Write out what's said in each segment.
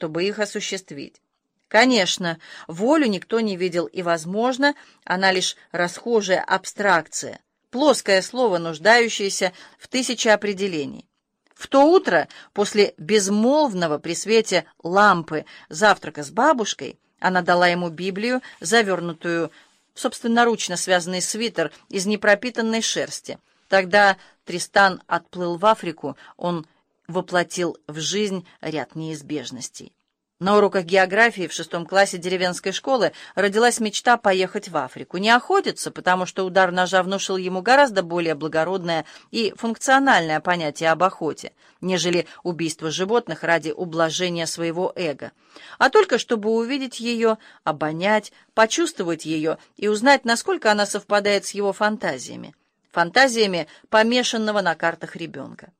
чтобы их осуществить. Конечно, волю никто не видел, и, возможно, она лишь расхожая абстракция, плоское слово, нуждающееся в тысяче определений. В то утро, после безмолвного при свете лампы завтрака с бабушкой, она дала ему Библию, завернутую в собственноручно связанный свитер из непропитанной шерсти. Тогда Тристан отплыл в Африку, он воплотил в жизнь ряд неизбежностей. На уроках географии в шестом классе деревенской школы родилась мечта поехать в Африку. Не охотиться, потому что удар ножа внушил ему гораздо более благородное и функциональное понятие об охоте, нежели убийство животных ради ублажения своего эго, а только чтобы увидеть ее, обонять, почувствовать ее и узнать, насколько она совпадает с его фантазиями, фантазиями помешанного на картах ребенка.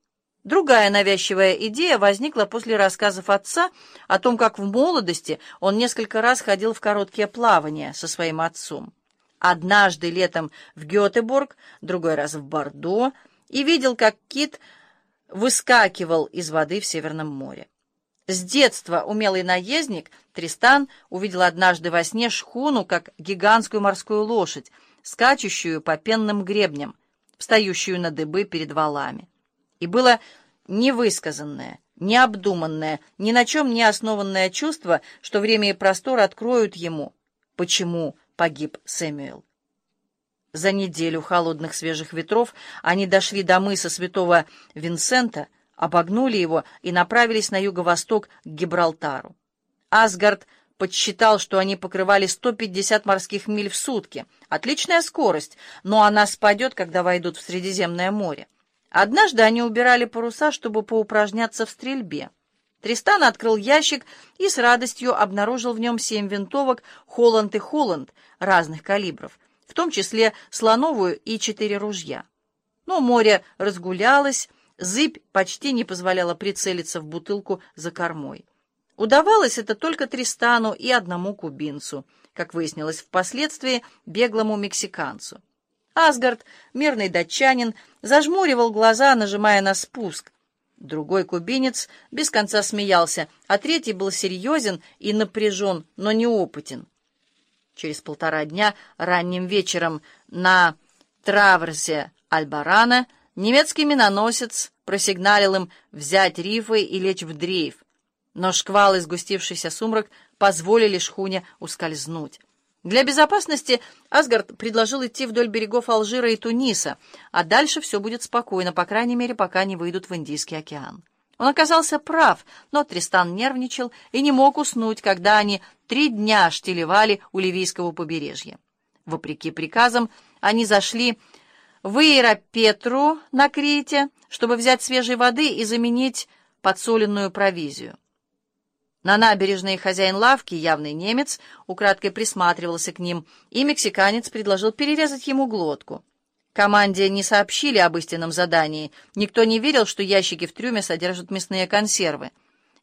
Другая навязчивая идея возникла после рассказов отца о том, как в молодости он несколько раз ходил в короткие плавания со своим отцом. Однажды летом в Гетеборг, другой раз в Бордо, и видел, как кит выскакивал из воды в Северном море. С детства умелый наездник Тристан увидел однажды во сне шхуну, как гигантскую морскую лошадь, скачущую по пенным гребням, встающую на дыбы перед валами и было невысказанное, необдуманное, ни на чем не основанное чувство, что время и простор откроют ему, почему погиб Сэмюэл. За неделю холодных свежих ветров они дошли до мыса святого Винсента, обогнули его и направились на юго-восток к Гибралтару. Асгард подсчитал, что они покрывали 150 морских миль в сутки. Отличная скорость, но она спадет, когда войдут в Средиземное море. Однажды они убирали паруса, чтобы поупражняться в стрельбе. Тристан открыл ящик и с радостью обнаружил в нем семь винтовок «Холланд» и «Холланд» разных калибров, в том числе слоновую и четыре ружья. Но море разгулялось, зыбь почти не позволяла прицелиться в бутылку за кормой. Удавалось это только Тристану и одному кубинцу, как выяснилось впоследствии, беглому мексиканцу. Асгард, мирный датчанин, зажмуривал глаза, нажимая на спуск. Другой кубинец без конца смеялся, а третий был серьезен и напряжен, но неопытен. Через полтора дня ранним вечером на траверсе Альбарана немецкий миноносец просигналил им взять рифы и лечь в дрейф, но шквал и сгустившийся сумрак позволили шхуне ускользнуть. Для безопасности Асгард предложил идти вдоль берегов Алжира и Туниса, а дальше все будет спокойно, по крайней мере, пока не выйдут в Индийский океан. Он оказался прав, но Тристан нервничал и не мог уснуть, когда они три дня штилевали у Ливийского побережья. Вопреки приказам, они зашли в Иеропетру на Крите, чтобы взять свежей воды и заменить подсоленную провизию. На набережной хозяин лавки, явный немец, украдкой присматривался к ним, и мексиканец предложил перерезать ему глотку. Команде не сообщили об истинном задании, никто не верил, что ящики в трюме содержат мясные консервы.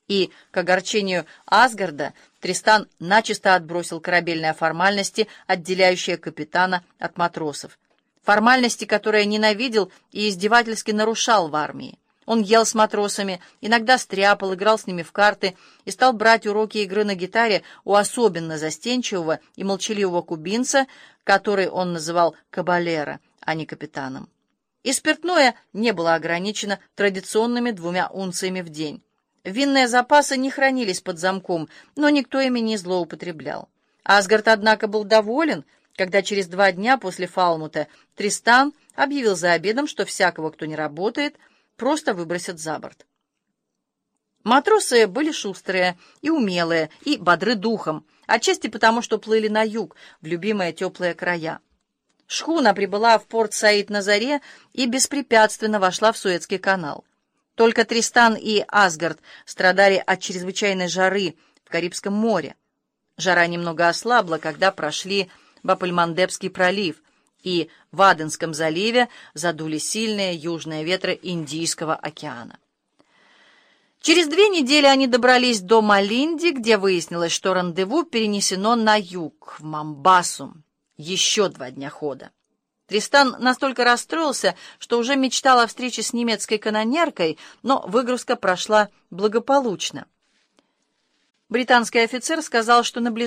И, к огорчению Асгарда, Тристан начисто отбросил корабельные формальности, отделяющие капитана от матросов. Формальности, которые ненавидел и издевательски нарушал в армии. Он ел с матросами, иногда стряпал, играл с ними в карты и стал брать уроки игры на гитаре у особенно застенчивого и молчаливого кубинца, который он называл кабалера, а не капитаном. И спиртное не было ограничено традиционными двумя унциями в день. Винные запасы не хранились под замком, но никто ими не злоупотреблял. Асгард, однако, был доволен, когда через два дня после Фалмута Тристан объявил за обедом, что всякого, кто не работает, просто выбросят за борт. Матросы были шустрые и умелые, и бодры духом, отчасти потому, что плыли на юг, в любимые теплые края. Шхуна прибыла в порт Саид на заре и беспрепятственно вошла в Суэцкий канал. Только Тристан и Асгард страдали от чрезвычайной жары в Карибском море. Жара немного ослабла, когда прошли Бапальмандебский пролив, и в Аденском заливе задули сильные южные ветры Индийского океана. Через две недели они добрались до Малинди, где выяснилось, что рандеву перенесено на юг, в Мамбасу. Еще два дня хода. Тристан настолько расстроился, что уже мечтал о встрече с немецкой канонеркой, но выгрузка прошла благополучно. Британский офицер сказал, что на